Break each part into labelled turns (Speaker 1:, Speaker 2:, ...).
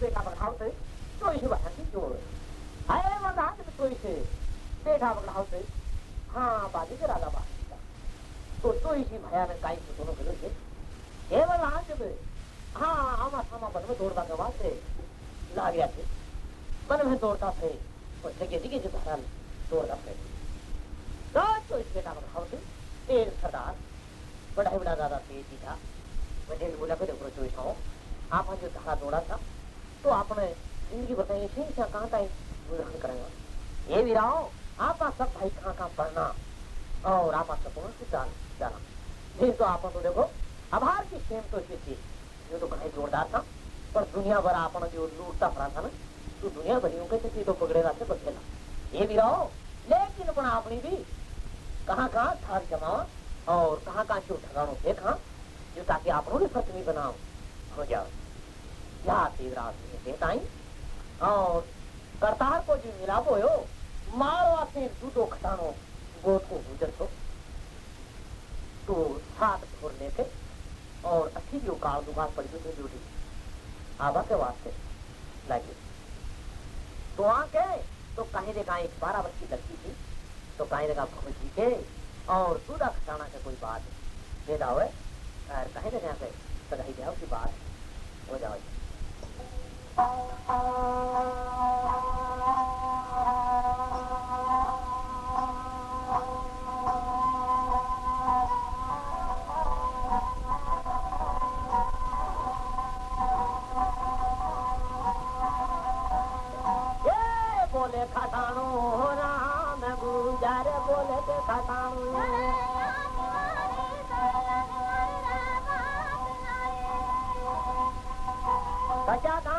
Speaker 1: बेटा बढ़ाओ तो चोईस बढ़ा की जोड़ है वंदा जब चोईस बेटा बढ़ाओ तो हाँ बाजी के राजा बाजी तो चोईस भयानक काई को दोनों करो से केवल आज जब हाँ आमा सामा बन में दौड़ता के वास्ते ला गया थे जो बड़ा ही बड़ा दादा तेज ही था मैंने बोला फिर ऊपर चोईस आओ आपने जो धारा दौड़ा था तो आपने ज़िंदगी बताइए ठीक से कहाँ का ग्रहण करेंगे ये रहो आप सब भाई कहाँ कहाँ पढ़ना और आप सबसे जान, जाना। नहीं तो आप तो देखो, आभार की सेम तो ये थी। जो तो कहीं जोरदार था, पर दुनिया भर आपने जो लूटता पड़ा था ना तो दुनिया भरियों के चीज़ तो पकड़ेगा से बचेगा ये रहो, लेकिन अपना अपनी भी कहाँ कहाँ ठार जमाओ, और कहाँ कहाँ जो ठगानो देखा, जो ताकि आपनों भी नहीं बनाओ। हो जाओ या तीव्राज में देताई और करतार को जो मिलावो यो मारो से दूधो खटानो गोद को गुजर तो तो सात भोर लेके और अच्छी जो काल दुकान पड़ी थी ड्यूटी आवा के वास्ते लगे तो आके तो कहीं देखा एक बारह बच्ची लड़की थी। तो कहीं देखा भौजी के, और दूधा खटाना का कोई बात नहीं। बेदा हुए कहीं देखा सगाई जाओ की बात। हो जाओ बोले खटाणो राम गुजार बोले के खटाणो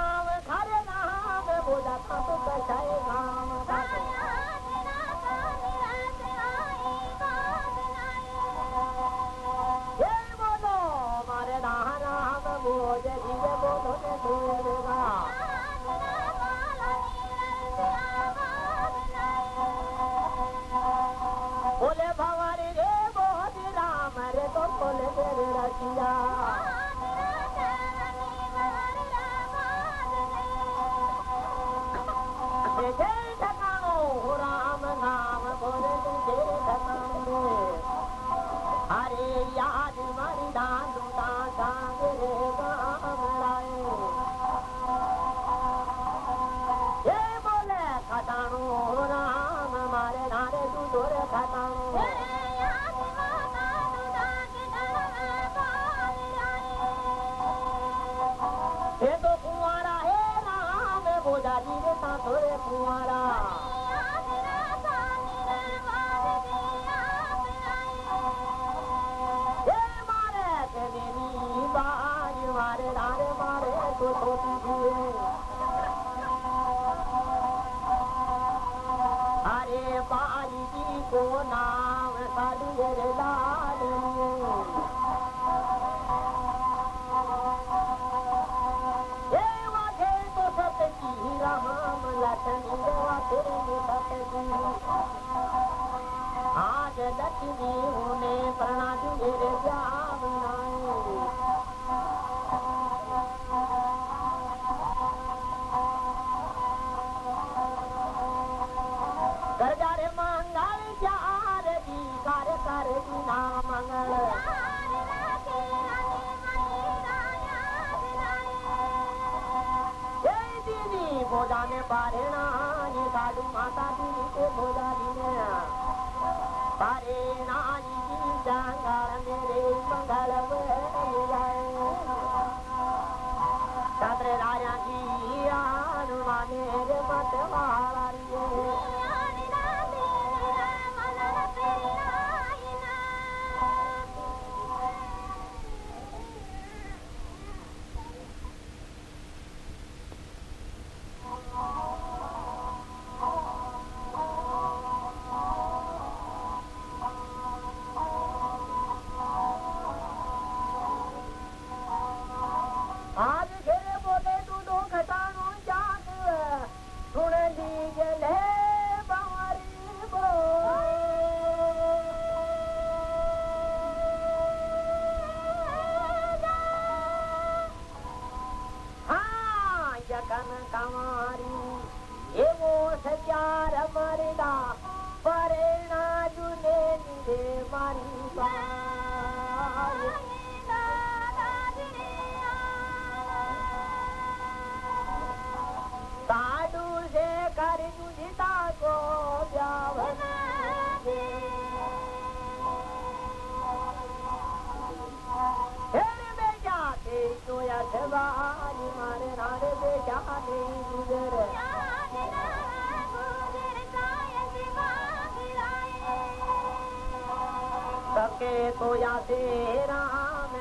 Speaker 1: सके तो या से राम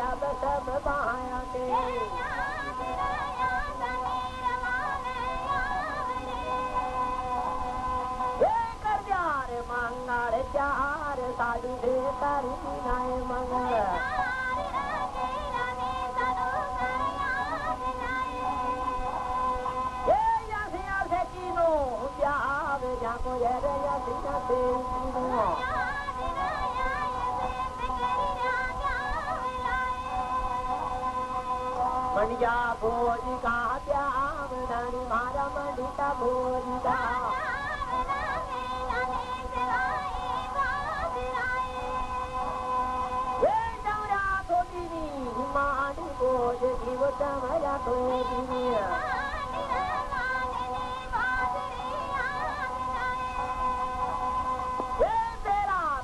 Speaker 1: अब सब बाया के। चार, साधु से कर नाय मंगल जाको ये रे यसी यसे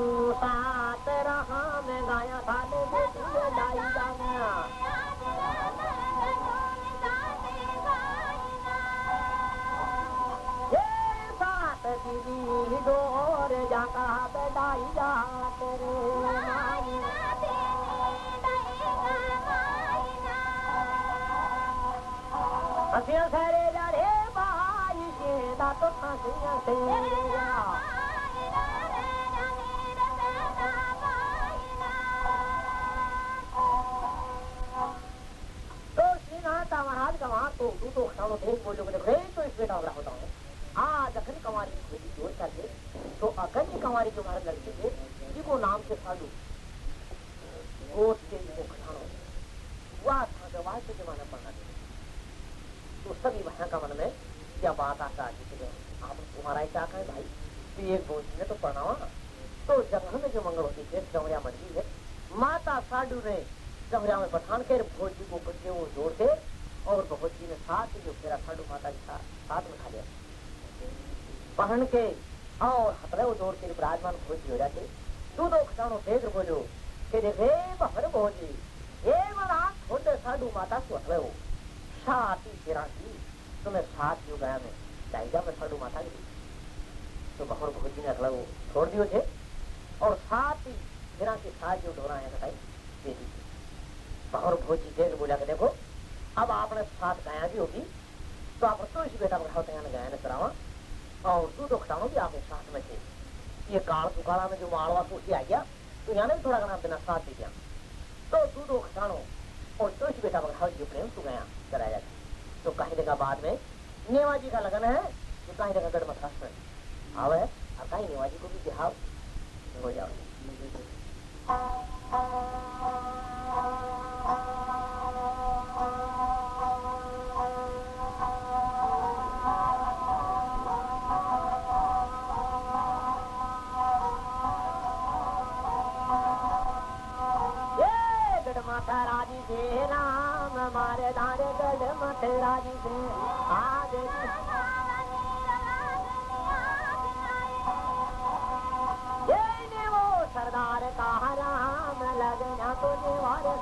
Speaker 1: ये तू सात रहा मैं गाया था दीदी डोर जाका बेदाई जा तेरे हसिया सरे के दा तो हसिया से तो में जो मंगल होती थी जमरिया मंडी है माता साडू ने जमरिया में बठान के भोज जी को बच्चे वो जोड़ थे और भोज जी ने साथ जो फेरा साडू माता के साथ में खा लिया पहन के और हतरे वो जोड़ के विराजमान भोज जी हो जाते तू तो खटानो देख बोलो कि देखे भोजी ए मना छोटे साडू माता को हतरे हो साथी तेरा की तुम्हें साथ जो गया में चाहिए मैं साडू माता की तो बहर भोजी ने अगला वो छोड़ दियो थे और साथ ही फिरा के साथ जो ढोरा है बताई दे दी बहर भोजी देख बोला के देखो। अब आपने साथ गाया भी होगी तो आप तो इस बेटा बढ़ाओ तैयार गाया, ने करावा और तू तो खटानो भी आपके साथ में थे। ये काल सुकाला में जो मालवा तो आ गया तो यहाँ भी थोड़ा घना बिना साथ दे दिया। तो तू तो खटाणो और तो इस बेटा बढ़ाओ जो प्रेम तू गया, कराया जाती तो कहीं देखा बाद में, नेवाजी का लगन है तो कहीं देखा गढ़ मथास में। आवे और कहीं नेवाजी को भी बिहाव 所要的。የቅድመ ተራዲሴና መማረዳኔ ቅድመ ተራዲሴ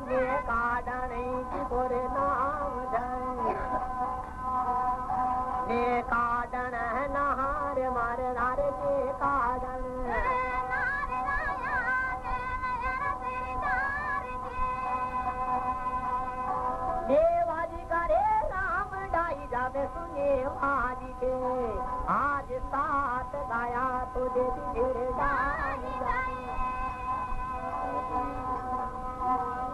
Speaker 1: ने काडण की बोरे नाम जाए। ने काडण नहार, मार नार का रे राम डाई सुने के। आज साथ गाया तो दे दी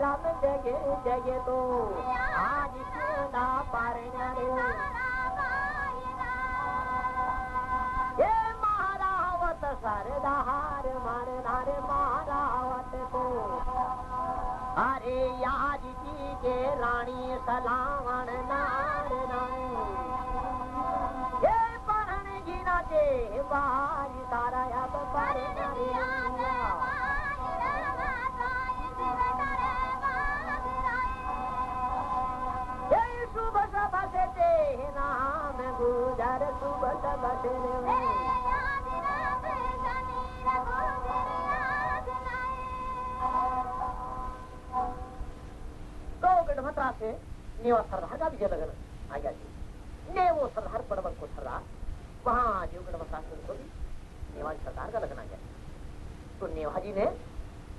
Speaker 1: राम जगे जगे तो। आज ना पारण्या रे। ये महारावत सरदार मारदार महारावत को। अरे याद जी के रानी सलावन नार ये पढ़न जी ना जे बारी तारा अब पर से नेवा सरदार का विजय लगन आ जी ने वो सरदार को लगन आ गया तो नेवा जी ने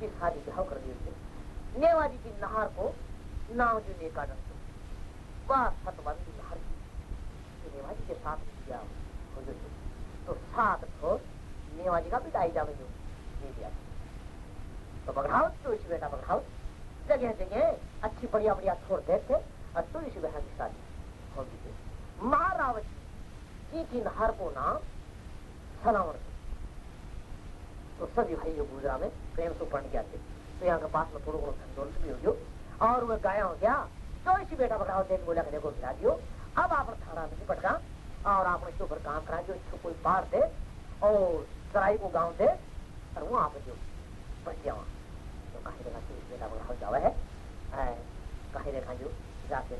Speaker 1: इस शादी ब्याह कर दिए थे नेवा की नहार को नाव जो ने नेवाजी के साथ किया तो सात ठो नेवाजी का पिटाई जावे जो दे दिया तो बघावत तो इस बेटा बघावत जगह जगह अच्छी बढ़िया बढ़िया छोड़ देते, और तो इस बहन की शादी हो गई महारावत जी की नहर को नाम सलावण तो सभी जो गुजरा में प्रेम से पढ़ गया थे। तो यहाँ के पास में थोड़ा थोड़ा धंधोल भी हो गयो। और वह गाया हो गया तो इसी बेटा बघावत देख बोला देखो गिरा दियो अब आप थाना में पटका और आपने इसके ऊपर काम करा जो इसको कोई पार दे, और सराई को गाँव से और वहाँ पर जो बच जावा तो कहीं देखा कि बेटा बड़ा हो जावे है कहीं देखा जो जाके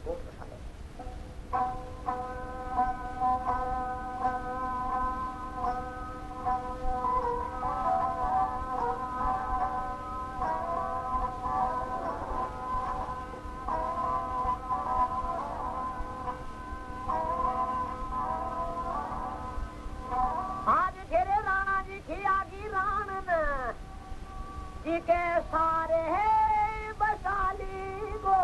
Speaker 1: के सारे है बसाली गो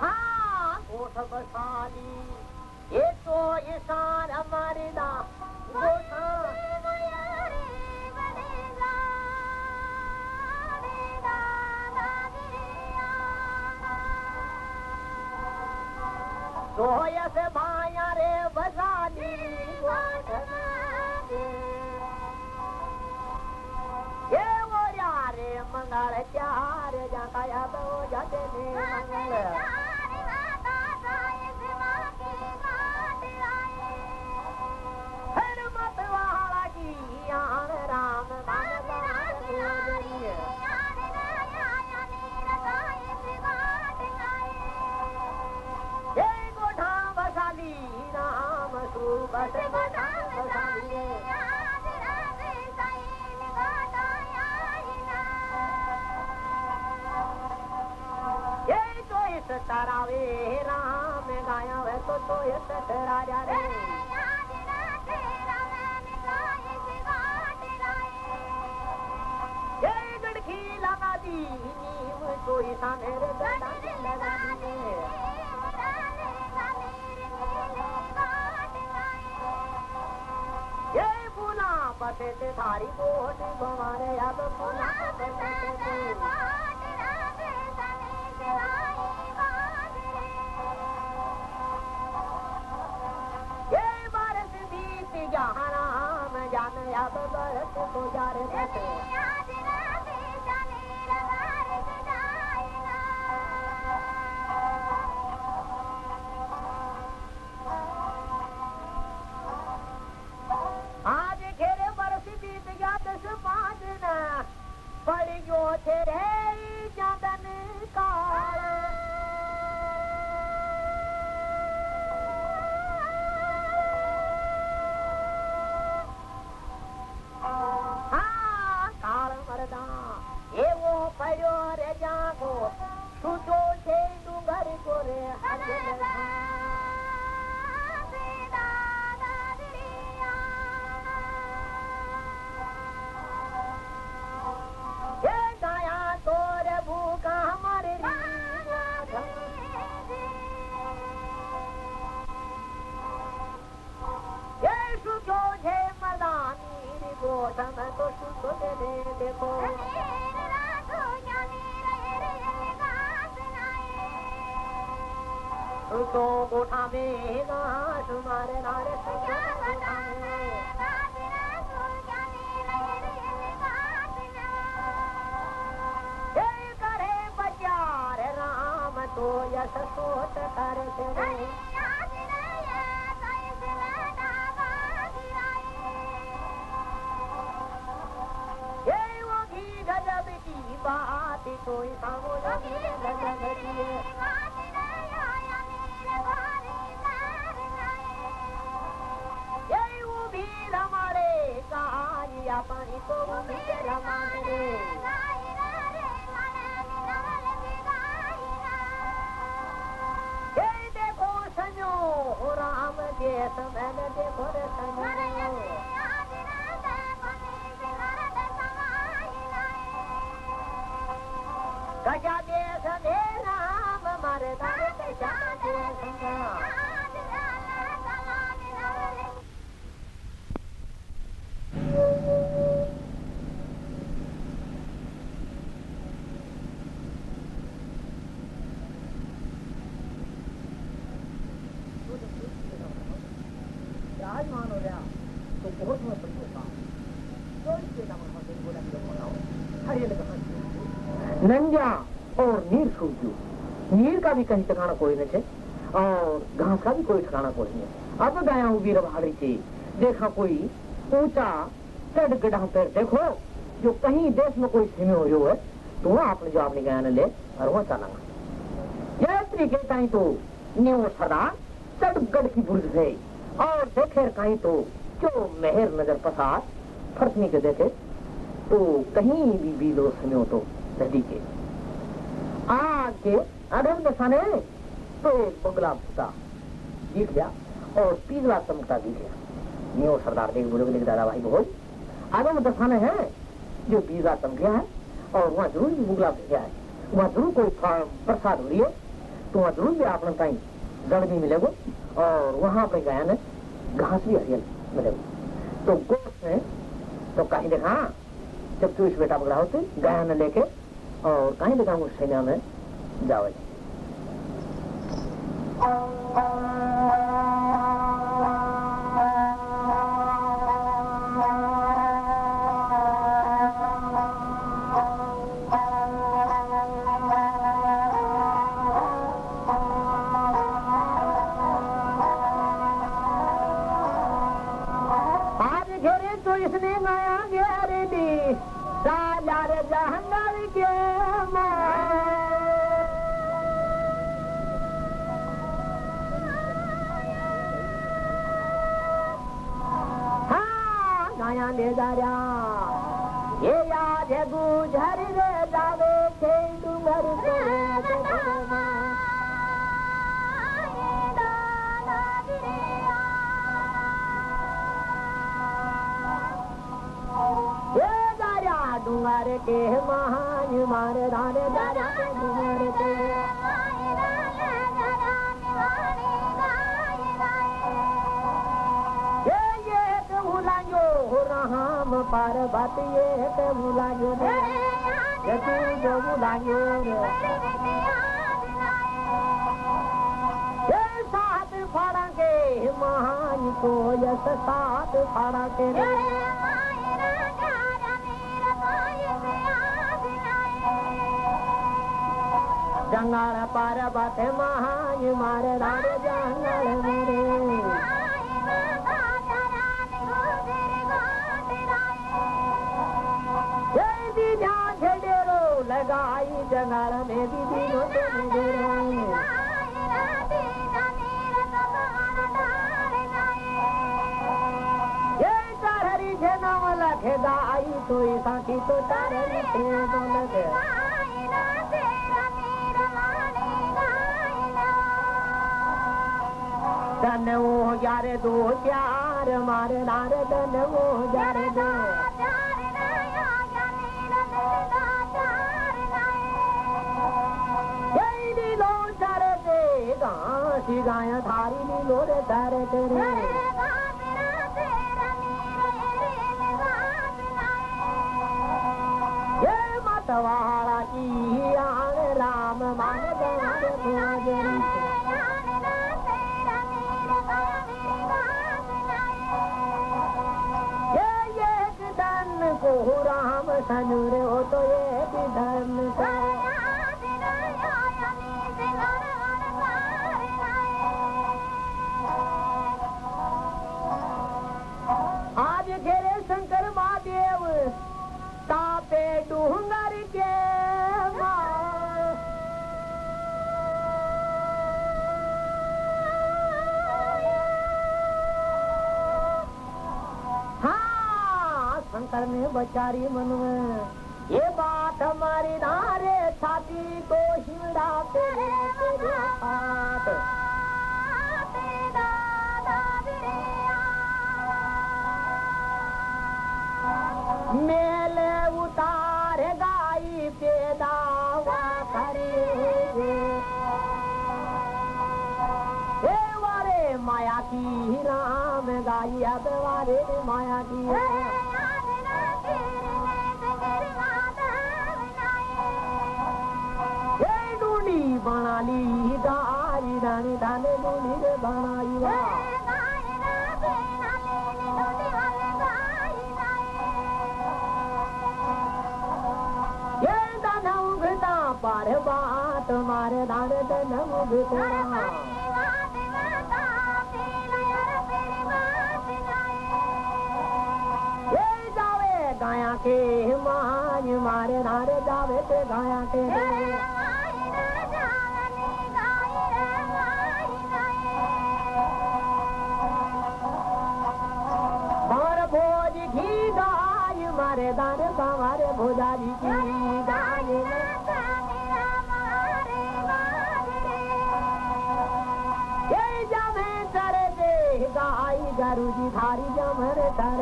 Speaker 1: हाँ उठ ये तो ईशान हमारे ना Soy ese man. 妈妈快点 टकरावे राम गाया वे तो तो तो ही रे। गड़ा पते ते थारी कोट भवारे अब बुला गया राम जान अब बरस गुजार ते गोठा में घास मारे करे बचार राम तो यश सोत कर नंजा और नीर सूझू नीर का भी कहीं ठिकाना कोई नहीं है और घास का भी कोई ठिकाना कोई नहीं अब गया हूँ वीर भाड़ी से देखा कोई ऊँचा चढ़ गढ़ा पैर देखो, जो कहीं देश में कोई सीमे हो जो है तो आपने जो आपने गया ले, और वहाँ चलाना यह तरीके कहीं तो न्यू सदा चढ़गढ़ की बुर्ज है और देखे कहीं तो जो मेहर नज़र पसार फ़र्क के देखे तो कहीं भी दो सुनो तो। नदी के आगे अधम दसाने तो बगला भूता दिख गया और पीला चमकता दिख गया। न्यू सरदार देख बोले बोले दादा भाई बोल। आदम दसाने है जो पीला चमक गया है और वहाँ ज़रूर बुगला भेजा है। वहाँ ज़रूर कोई प्रसाद हो रही है तो वहाँ ज़रूर भी आपने कहीं जड़ भी मिलेगा और वहाँ अपने गायन है घास भी हरियल मिलेगा। तो गोश्त में तो कहीं देखा, जब तू इस बेटा पकड़ा होते, गायन लेके और कहीं देखा उस रहा ये याद है गुजर रे जावे के डूंगर डूंगर के महान मारे दारा डूंगर के। पार बात ये के बुलायो रे। ये जो बुलायो रे। महान को यस सात फाड़ा के रे। जंगाल पार बात महान, मारे राज जंगल मेरे। मार तो यारे दे। दे गासी गाया थारी नीलो रे तारे। तेरे जय मतवाड़ा की आन राम मान गारे भोजरी ये एक धन को राम सनुरे हो तो ये भी धन को हाँ शंकर ने बचारी मन में ये बात हमारी नारे छाती को तेरे बात मारे दाने ये जावे गाया के मान मारे नारे जावे ते गाया के भोज घी गाय मारे दाने हमारे भोजारी की। गरु जी, धारी जमर तर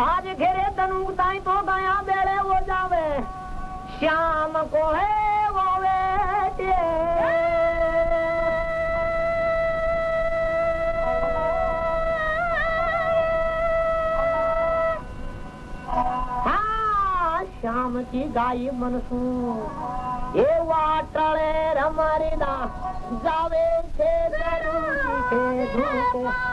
Speaker 1: आज घेरे तनु ताई तो गया बेड़े वो जावे। श्याम को है की गाय मनसू। ये वाटले रमारी ना, जावे थे दरू के धूके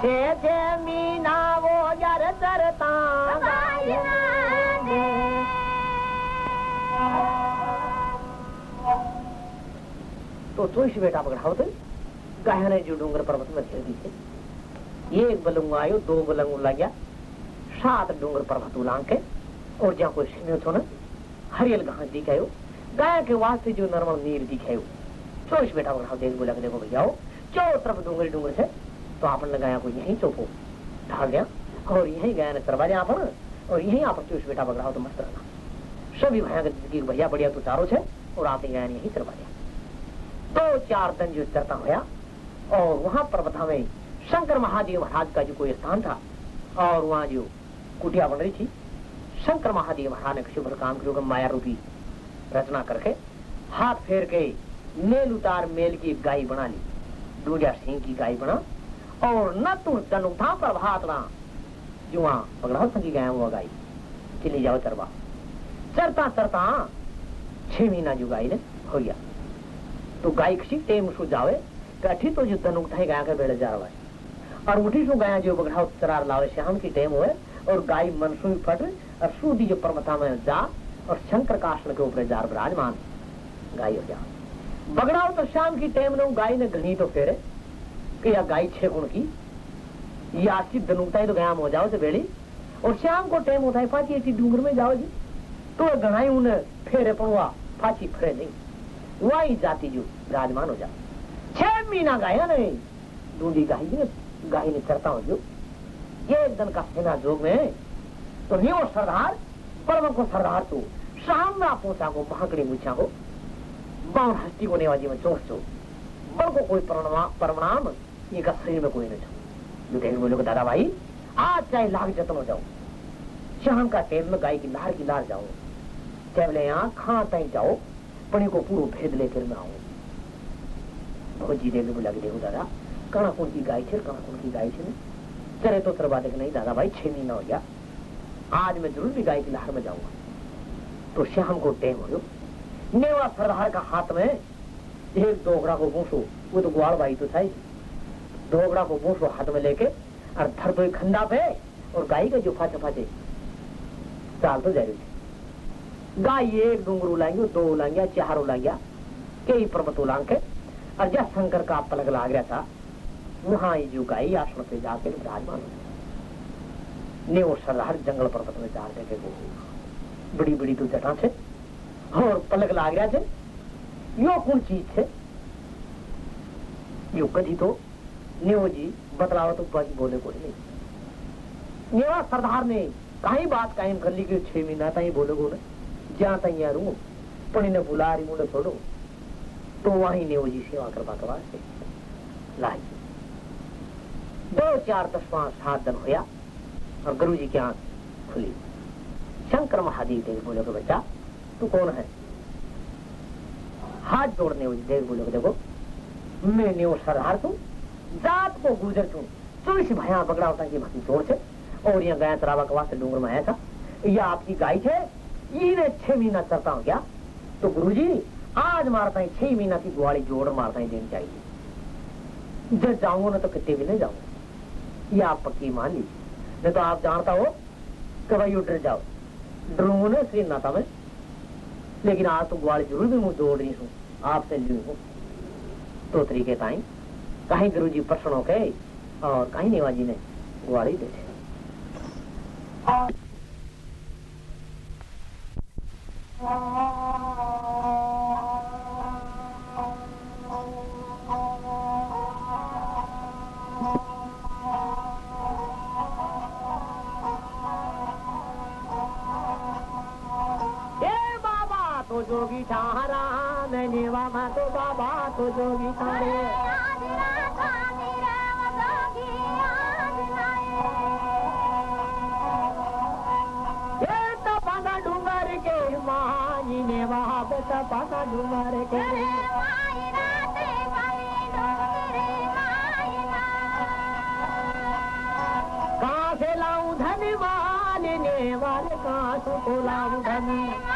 Speaker 1: छे छे मीना वो जर तरता तो गायने जो डूंगर पर्वत में खेल दी एक बलंग आयो, दो बलंग लाग्या सात डोंगर पर्वत उलांग के, और जहाँ कोई सिंह थो न हरियल घास दिखायो गाय के वास्ते जो नर्मल नीर दिखायो तुळशी बेटा पकड़ाओ देख बोला देखो भैया चारों तरफ़ डोंगर डोंगर से तो आपन लगाया को यहीं चौपो ढाल दिया और यही गया ने सरवा दिया आपन, और यही आप चूस बेटा पकड़ाओ तो मस्त रहना। सभी भैया के भैया बढ़िया तो चारों छे और आते गया यहीं सरवा दिया दो चार दिन जो चरता होया और वहाँ पर्वता में शंकर महादेव महाराज का जो कोई स्थान था, और वहाँ जो कुटिया बन रही थी, शंकर महादेव महाराज ने शुभ काम किया माया रूपी रचना करके हाथ फेर के मेल उतार मेल की गाय बना ली दूजा सिंह की गाय बना, और न तू तनु था पर भात ना, जो वहाँ पकड़ा संगी गया हुआ गाय चली जाओ चरवा चरता चरता छह महीना जो गाय ने हो गया। तो गाय किसी टेम सु जावे कठी तो उठाई गया के बेड़े जा रहा है। और उठी सु गया जो बगड़ा चरार लावे शाम की टेम हुए, और गाय मनसू फट, और सूदी जो पर्वता में जा, और शंकर का आसन के ऊपर जार विराजमान। गाय हो जा। बगड़ाओ तो शाम की टेम ने गाय ने घनी तो फेरे, कि या गाय छे गुण की? या सिद्ध नुकता तो गया हो जाओ से बेड़ी, और शाम को टेम होता है फाची ऐसी डूंगर में जाओ जी। तो गणाई उन्हें फेरे पड़वा, फाची फरे नहीं। वही जाती जो विराजमान हो जा। महीना गाया नहीं। ढूंढी गाय ने गाय ने चरता हो जो। ये एक दिन का सेना जोग में तो नहीं वो सरदार परम को सरदार तू। शाम में पहुँचा को भाकड़ी मुछा को बावन हस्ती को नेवाजी में चोट चो। बड़ को कोई परिणाम, ये का शरीर में कोई नहीं छो। कहेंगे बोलो दादा भाई, आज चाहे लाख जतन हो जाओ शाम का टेम में गाय की लार की लार जाओ चाहे यहाँ खा तई जाओ पड़ी को पूरा भेद लेकर मैं आऊँ। देवी बोला कि देखो दादा कणा कौन की गाय छे कणा कौन की गाय छे चले तो सरवा देख नहीं, दादा भाई छह महीना हो गया आज मैं ज़रूर भी गाय की लहर में जाऊँगा। तो शाम को टेम हो नेवा सरदार का हाथ में एक दोगड़ा को भूसो वो तो ग्वाल भाई तो था ही। दोगड़ा को भूसो हाथ में लेके और धर दो खंडा पे और गाय का जो फाचे फाचे चाल तो जा रही। गाय एक डूंगर उलाएँगे दो उलाएँगे चार उलाएँगे कई पर्वत उलांग के और जब शंकर का पलक लाग रहा था। वहाँ जो गाय आश्रम पे जाकर विराजमान हो ने वो सरदार जंगल पर्वत में जा के वो बड़ी बड़ी तो जटा छे और पलक लाग रहा छे यो कौन चीज़ छे यो कदी तो नेवो जी बतलावा तो बाकी बोले कोई नहीं। नेवा सरदार ने कहीं बात कायम कर ली कि छह महीना ताई बोले बोले जहाँ तई यार पण ने बुला रही मुझे छोड़ो। तो वहीं नेवो जी सेवा करवा के वास्ते लाई दो चार दस पाँच सात दिन होया, और गुरु जी की आँख खुली। शंकर महादेव देव बोले को बच्चा तू कौन है? हाथ जोड़ने देव बोले देखो, मैं न्यू सरदार तू, जात को गुजर तू चौबीस भया बगड़ा होता की भाती जोड़ से और यहाँ गया तरावा के वास्ते डूंगर में आया था। यह आपकी गाय थे ये छह महीना चलता हूँ क्या तो गुरु जी आज मारता है छह महीना की गुआड़ी जोड़ मारता है देनी चाहिए। जब जाऊँगा ना तो कितने भी नहीं जाऊँगा। ये आप पक्की मान लीजिए। नहीं तो आप जानता हो कि भाई डर जाओ। डरूँगा ना इसलिए नाता में लेकिन आज तो ग्वाल ज़रूर भी मुँह जोड़ रही हूँ। आपसे ली हूँ। तो तरीके ताई। कहीं गुरु जी प्रश्न हो गए और कहीं नेवाजी ने गुआड़ी दे जोगी सहारा मैंने बाबा तो बाबा तो जोगी तारे। डूंगर के माई ने वहाँ पे तपासा डूंगर के। कहाँ से लाऊं धन मालने वाले कहाँ से लाऊं धन?